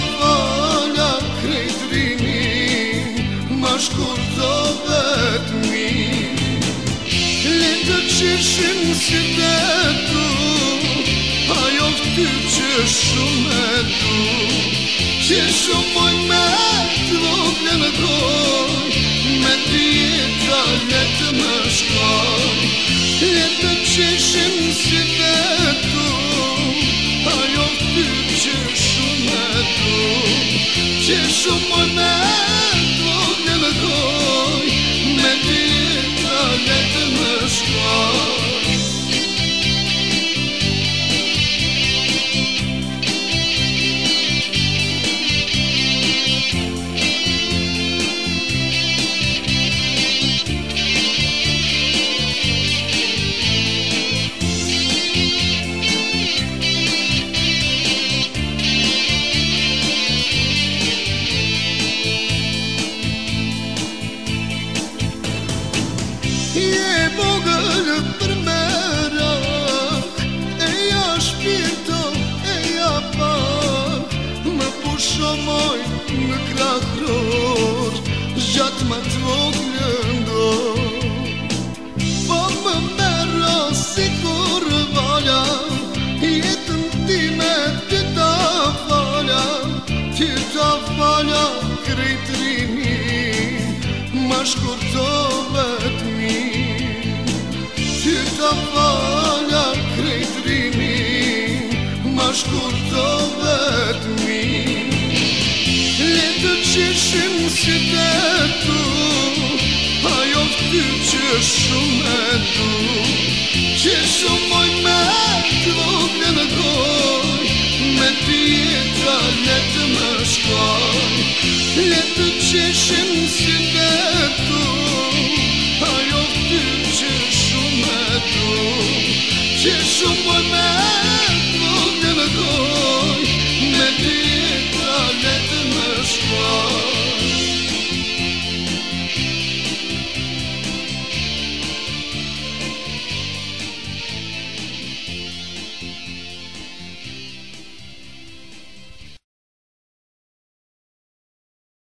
falja krejt vini, ma shkur të vetë mi. Le të qishim si të du, a jo të ty që shumë e du, që shumë pojnë me. someone Je më gëllë për më e ja shpirtë, e ja për, më pusho mëj në kratë rëhë, gjatë më të mëj. qeshim si të tu Ajo ty qeshëm e tu Qeshëm moj me të vëllë në goj Me ti e të letë më shkoj